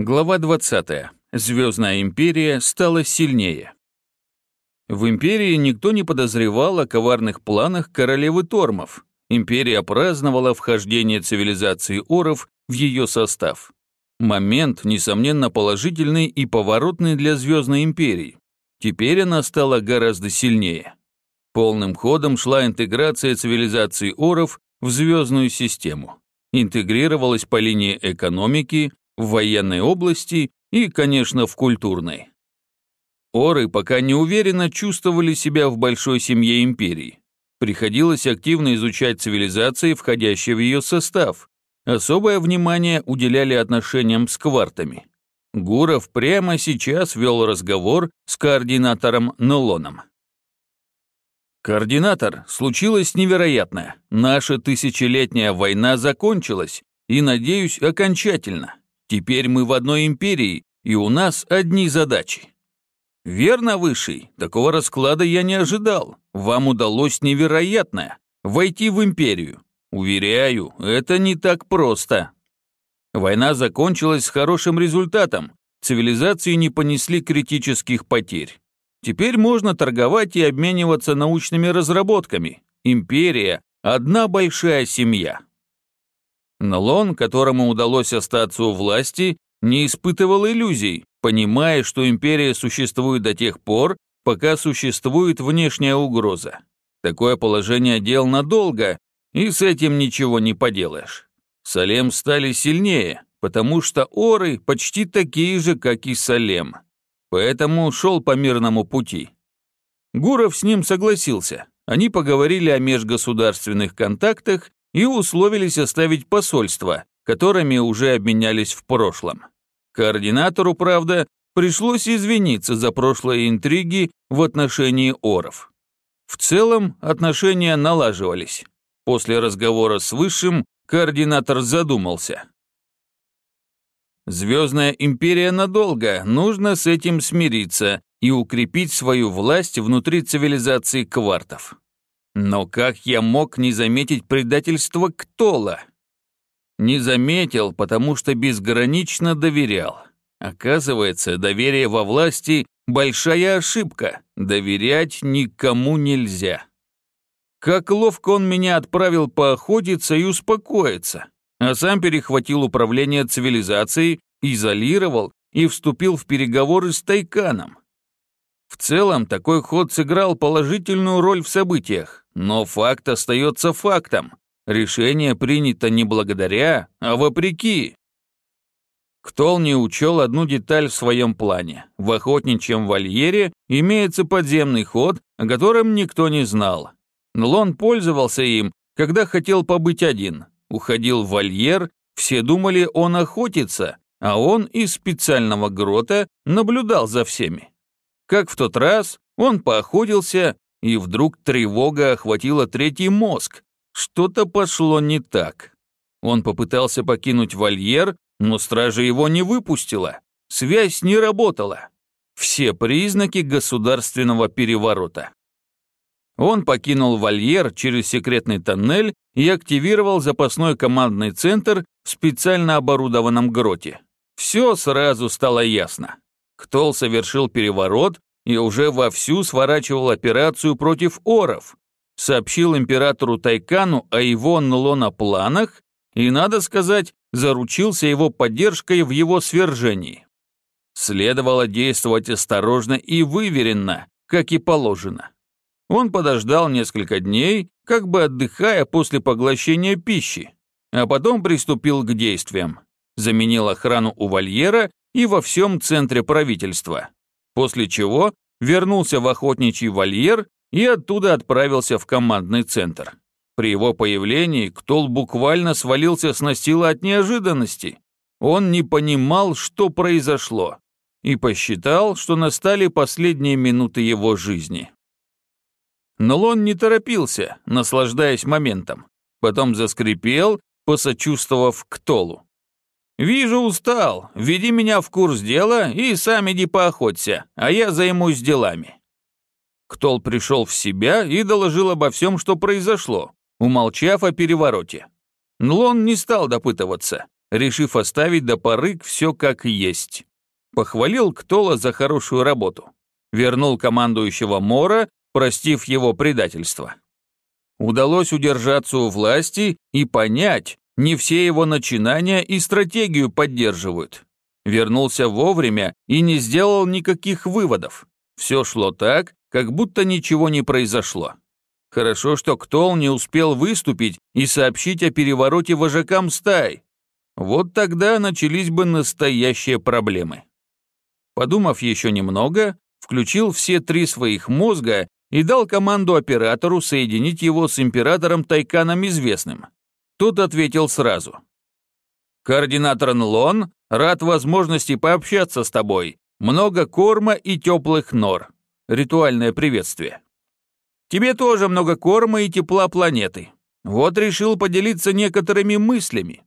Глава 20. Звездная империя стала сильнее. В империи никто не подозревал о коварных планах королевы Тормов. Империя праздновала вхождение цивилизации Оров в ее состав. Момент, несомненно, положительный и поворотный для Звездной империи. Теперь она стала гораздо сильнее. Полным ходом шла интеграция цивилизации Оров в звездную систему. Интегрировалась по линии экономики, в военной области и, конечно, в культурной. Оры пока не уверенно чувствовали себя в большой семье империи. Приходилось активно изучать цивилизации, входящие в ее состав. Особое внимание уделяли отношениям с квартами. Гуров прямо сейчас вел разговор с координатором Нелоном. «Координатор, случилось невероятное. Наша тысячелетняя война закончилась, и, надеюсь, окончательно. Теперь мы в одной империи, и у нас одни задачи. Верно, Высший, такого расклада я не ожидал. Вам удалось невероятное – войти в империю. Уверяю, это не так просто. Война закончилась с хорошим результатом. Цивилизации не понесли критических потерь. Теперь можно торговать и обмениваться научными разработками. Империя – одна большая семья. Налон, которому удалось остаться у власти, не испытывал иллюзий, понимая, что империя существует до тех пор, пока существует внешняя угроза. Такое положение дел надолго, и с этим ничего не поделаешь. Салем стали сильнее, потому что оры почти такие же, как и Салем. Поэтому шел по мирному пути. Гуров с ним согласился. Они поговорили о межгосударственных контактах и условились оставить посольства, которыми уже обменялись в прошлом. Координатору, правда, пришлось извиниться за прошлые интриги в отношении оров. В целом отношения налаживались. После разговора с Высшим координатор задумался. Звездная империя надолго, нужно с этим смириться и укрепить свою власть внутри цивилизации квартов. Но как я мог не заметить предательство Ктола? Не заметил, потому что безгранично доверял. Оказывается, доверие во власти – большая ошибка. Доверять никому нельзя. Как ловко он меня отправил поохотиться и успокоиться, а сам перехватил управление цивилизацией, изолировал и вступил в переговоры с Тайканом. В целом, такой ход сыграл положительную роль в событиях, но факт остается фактом. Решение принято не благодаря, а вопреки. Ктол не учел одну деталь в своем плане. В охотничьем вольере имеется подземный ход, о котором никто не знал. Нлон пользовался им, когда хотел побыть один. Уходил в вольер, все думали, он охотится, а он из специального грота наблюдал за всеми. Как в тот раз, он поохотился, и вдруг тревога охватила третий мозг. Что-то пошло не так. Он попытался покинуть вольер, но стража его не выпустила. Связь не работала. Все признаки государственного переворота. Он покинул вольер через секретный тоннель и активировал запасной командный центр в специально оборудованном гроте. Все сразу стало ясно. Ктол совершил переворот и уже вовсю сворачивал операцию против оров, сообщил императору Тайкану о его Нлона планах и, надо сказать, заручился его поддержкой в его свержении. Следовало действовать осторожно и выверенно, как и положено. Он подождал несколько дней, как бы отдыхая после поглощения пищи, а потом приступил к действиям. Заменил охрану у вольера и во всем центре правительства. После чего вернулся в охотничий вольер и оттуда отправился в командный центр. При его появлении Ктол буквально свалился с настила от неожиданности. Он не понимал, что произошло, и посчитал, что настали последние минуты его жизни. Но он не торопился, наслаждаясь моментом. Потом заскрипел, посочувствовав Ктолу. «Вижу, устал. Веди меня в курс дела и сам иди поохоться, а я займусь делами». Ктол пришел в себя и доложил обо всем, что произошло, умолчав о перевороте. Нлон не стал допытываться. решив оставить до поры все как есть. Похвалил Ктола за хорошую работу. Вернул командующего Мора, простив его предательство. Удалось удержаться у власти и понять, не все его начинания и стратегию поддерживают. Вернулся вовремя и не сделал никаких выводов. Все шло так, как будто ничего не произошло. Хорошо, что Ктол не успел выступить и сообщить о перевороте вожакам стай. Вот тогда начались бы настоящие проблемы. Подумав еще немного, включил все три своих мозга и дал команду оператору соединить его с императором Тайканом Известным. Тот ответил сразу. «Координатор Нлон, рад возможности пообщаться с тобой. Много корма и теплых нор. Ритуальное приветствие. Тебе тоже много корма и тепла планеты. Вот решил поделиться некоторыми мыслями.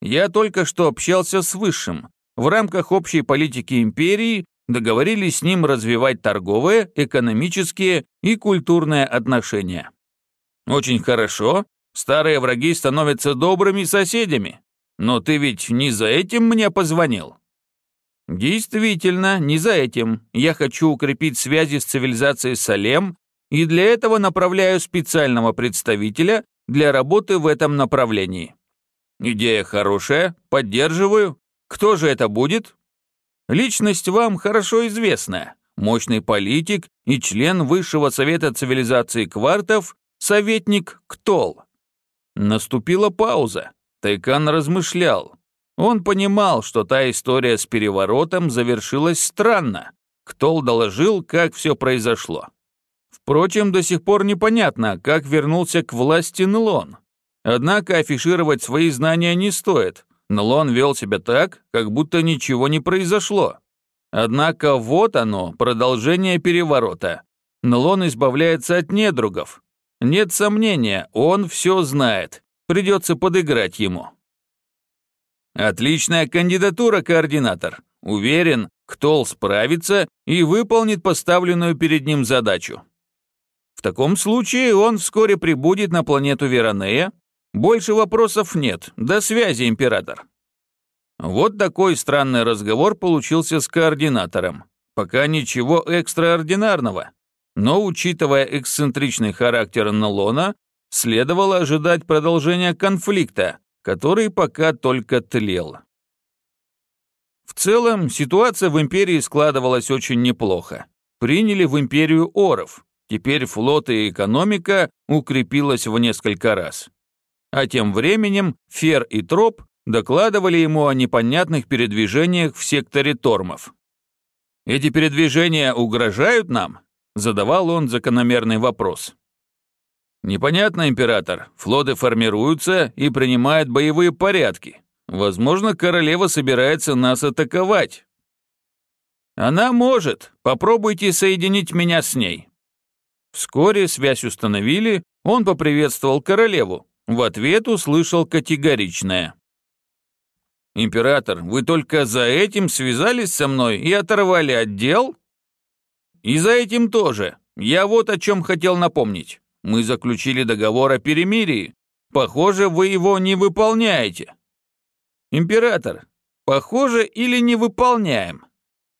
Я только что общался с Высшим. В рамках общей политики империи договорились с ним развивать торговые, экономические и культурные отношения. Очень хорошо, старые враги становятся добрыми соседями. Но ты ведь не за этим мне позвонил? Действительно, не за этим. Я хочу укрепить связи с цивилизацией Салем и для этого направляю специального представителя для работы в этом направлении. Идея хорошая, поддерживаю. Кто же это будет? Личность вам хорошо известная. Мощный политик и член Высшего Совета Цивилизации Квартов, советник Ктол. Наступила пауза. Тайкан размышлял. Он понимал, что та история с переворотом завершилась странно. Ктол доложил, как все произошло. Впрочем, до сих пор непонятно, как вернулся к власти Нлон. Однако афишировать свои знания не стоит. Нлон вел себя так, как будто ничего не произошло. Однако вот оно, продолжение переворота. Нлон избавляется от недругов. Нет сомнения, он все знает. Придется подыграть ему. Отличная кандидатура, координатор. Уверен, Ктол справится и выполнит поставленную перед ним задачу. В таком случае он вскоре прибудет на планету Веронея, больше вопросов нет. До связи, император. Вот такой странный разговор получился с координатором. Пока ничего экстраординарного. Но, учитывая эксцентричный характер Налона, следовало ожидать продолжения конфликта, который пока только тлел. В целом, ситуация в империи складывалась очень неплохо. Приняли в империю Оров. Теперь флот и экономика укрепилась в несколько раз. А тем временем Фер и Троп докладывали ему о непонятных передвижениях в секторе Тормов. «Эти передвижения угрожают нам?» – задавал он закономерный вопрос. «Непонятно, император. Флоты формируются и принимают боевые порядки. Возможно, королева собирается нас атаковать». «Она может. Попробуйте соединить меня с ней». Вскоре связь установили, он поприветствовал королеву, в ответ услышал категоричное. «Император, вы только за этим связались со мной и оторвали отдел?» «И за этим тоже. Я вот о чем хотел напомнить. Мы заключили договор о перемирии. Похоже, вы его не выполняете». «Император, похоже или не выполняем?»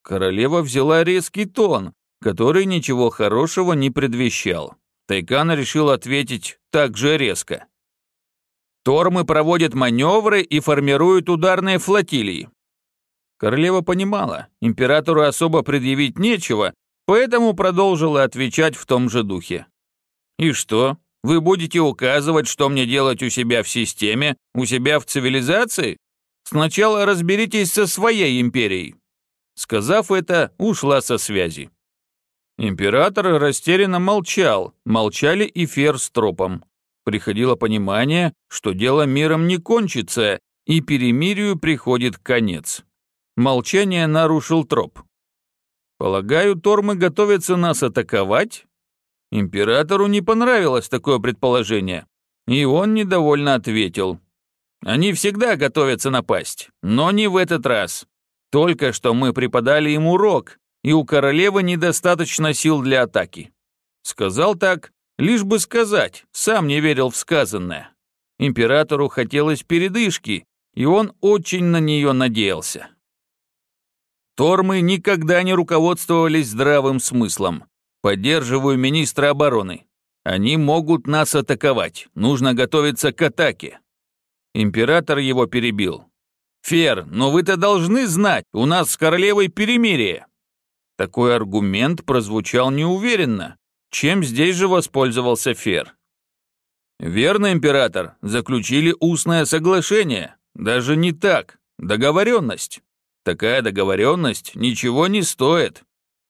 Королева взяла резкий тон, который ничего хорошего не предвещал. Тайкан решил ответить так же резко. Тормы проводят маневры и формируют ударные флотилии. Королева понимала, императору особо предъявить нечего, поэтому продолжила отвечать в том же духе. «И что, вы будете указывать, что мне делать у себя в системе, у себя в цивилизации? Сначала разберитесь со своей империей». Сказав это, ушла со связи. Император растерянно молчал, молчали и Фер с тропом. Приходило понимание, что дело миром не кончится, и перемирию приходит конец. Молчание нарушил троп. «Полагаю, Тормы готовятся нас атаковать?» Императору не понравилось такое предположение, и он недовольно ответил. «Они всегда готовятся напасть, но не в этот раз. Только что мы преподали им урок, и у королевы недостаточно сил для атаки». Сказал так, Лишь бы сказать, сам не верил в сказанное. Императору хотелось передышки, и он очень на нее надеялся. Тормы никогда не руководствовались здравым смыслом. Поддерживаю министра обороны. Они могут нас атаковать. Нужно готовиться к атаке. Император его перебил. «Фер, но вы-то должны знать, у нас с королевой перемирие». Такой аргумент прозвучал неуверенно. Чем здесь же воспользовался Фер? «Верно, император, заключили устное соглашение. Даже не так. Договоренность. Такая договоренность ничего не стоит.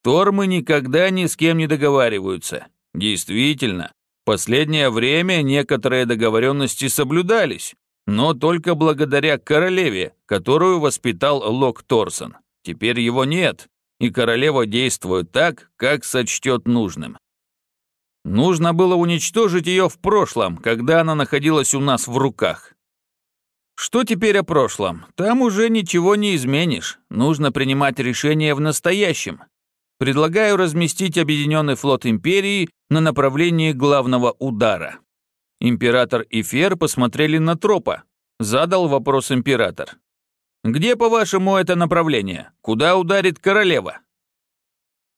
Тормы никогда ни с кем не договариваются. Действительно, в последнее время некоторые договоренности соблюдались, но только благодаря королеве, которую воспитал Лок Торсон. Теперь его нет, и королева действует так, как сочтет нужным. Нужно было уничтожить ее в прошлом, когда она находилась у нас в руках. Что теперь о прошлом? Там уже ничего не изменишь. Нужно принимать решения в настоящем. Предлагаю разместить объединенный флот империи на направлении главного удара. Император и Фер посмотрели на тропа. Задал вопрос император. «Где, по-вашему, это направление? Куда ударит королева?»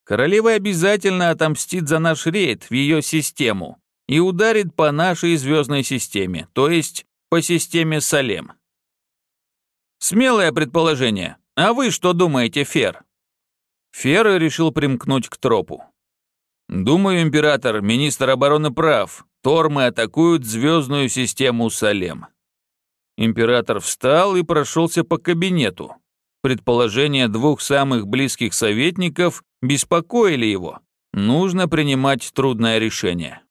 Королева обязательно отомстит за наш рейд в ее систему и ударит по нашей звездной системе, то есть по системе Салем. Смелое предположение. А вы что думаете, Фер? Фер решил примкнуть к тропу. Думаю, император, министр обороны прав. Тормы атакуют звездную систему Салем. Император встал и прошелся по кабинету. Предположения двух самых близких советников беспокоили его. Нужно принимать трудное решение.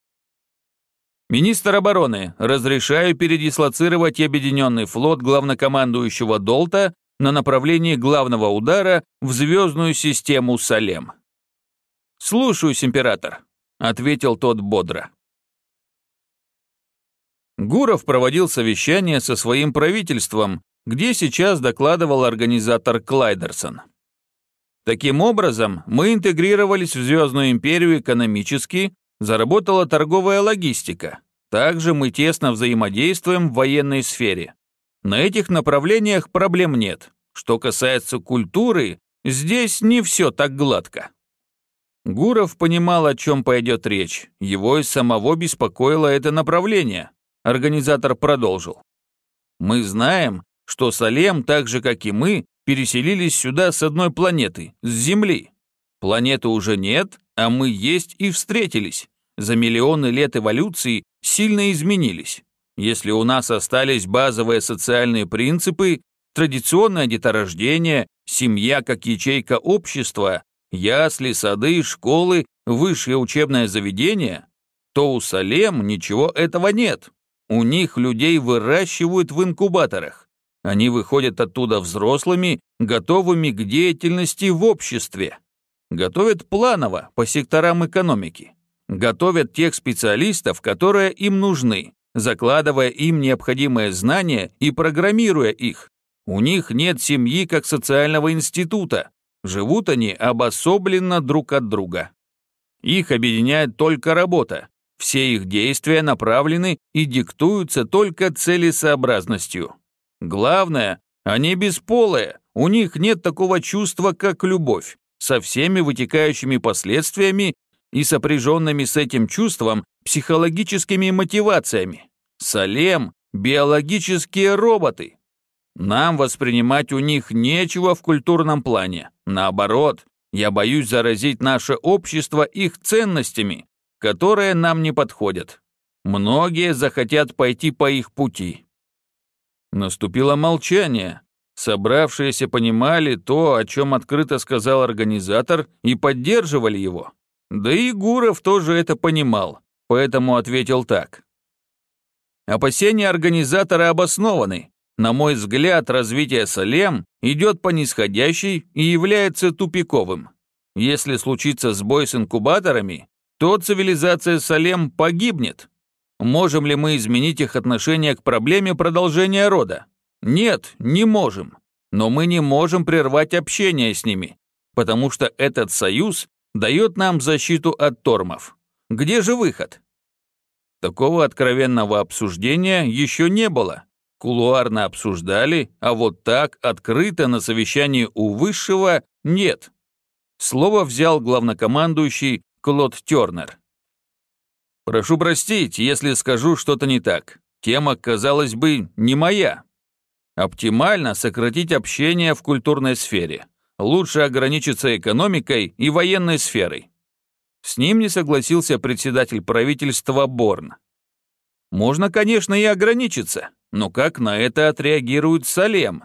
Министр обороны, разрешаю передислоцировать объединенный флот главнокомандующего Долта на направлении главного удара в звездную систему Салем. «Слушаюсь, император», — ответил тот бодро. Гуров проводил совещание со своим правительством, где сейчас докладывал организатор Клайдерсон. Таким образом, мы интегрировались в Звездную империю экономически Заработала торговая логистика. Также мы тесно взаимодействуем в военной сфере. На этих направлениях проблем нет. Что касается культуры, здесь не все так гладко. Гуров понимал, о чем пойдет речь. Его и самого беспокоило это направление. Организатор продолжил. «Мы знаем, что Салем, так же как и мы, переселились сюда с одной планеты, с Земли. Планеты уже нет, а мы есть и встретились. За миллионы лет эволюции сильно изменились. Если у нас остались базовые социальные принципы, традиционное деторождение, семья как ячейка общества, ясли, сады, школы, высшее учебное заведение, то у Салем ничего этого нет. У них людей выращивают в инкубаторах. Они выходят оттуда взрослыми, готовыми к деятельности в обществе. Готовят планово, по секторам экономики. Готовят тех специалистов, которые им нужны, закладывая им необходимые знания и программируя их. У них нет семьи как социального института. Живут они обособленно друг от друга. Их объединяет только работа. Все их действия направлены и диктуются только целесообразностью. Главное, они бесполые, у них нет такого чувства, как любовь со всеми вытекающими последствиями и сопряженными с этим чувством психологическими мотивациями. Салем – биологические роботы. Нам воспринимать у них нечего в культурном плане. Наоборот, я боюсь заразить наше общество их ценностями, которые нам не подходят. Многие захотят пойти по их пути. Наступило молчание, Собравшиеся понимали то, о чем открыто сказал организатор, и поддерживали его. Да и Гуров тоже это понимал, поэтому ответил так. Опасения организатора обоснованы. На мой взгляд, развитие Салем идет по нисходящей и является тупиковым. Если случится сбой с инкубаторами, то цивилизация Салем погибнет. Можем ли мы изменить их отношение к проблеме продолжения рода? Нет, не можем. Но мы не можем прервать общение с ними, потому что этот союз дает нам защиту от тормов. Где же выход? Такого откровенного обсуждения еще не было. Кулуарно обсуждали, а вот так, открыто на совещании у высшего нет. Слово взял главнокомандующий Клод Тернер. «Прошу простить, если скажу что-то не так. Тема, казалось бы, не моя. Оптимально сократить общение в культурной сфере. Лучше ограничиться экономикой и военной сферой. С ним не согласился председатель правительства Борн. Можно, конечно, и ограничиться, но как на это отреагирует Салем?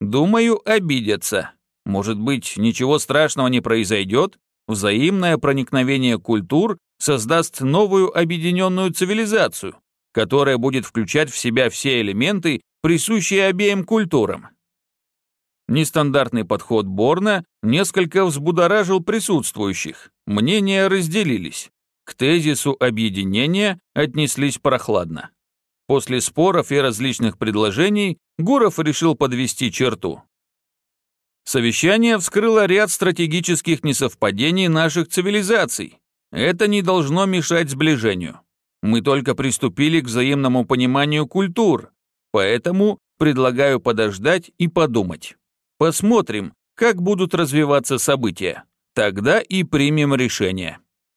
Думаю, обидятся. Может быть, ничего страшного не произойдет? Взаимное проникновение культур создаст новую объединенную цивилизацию, которая будет включать в себя все элементы, присущие обеим культурам. Нестандартный подход Борна несколько взбудоражил присутствующих. Мнения разделились. К тезису объединения отнеслись прохладно. После споров и различных предложений Гуров решил подвести черту. Совещание вскрыло ряд стратегических несовпадений наших цивилизаций. Это не должно мешать сближению. Мы только приступили к взаимному пониманию культур, поэтому предлагаю подождать и подумать. Посмотрим, как будут развиваться события. Тогда и примем решение.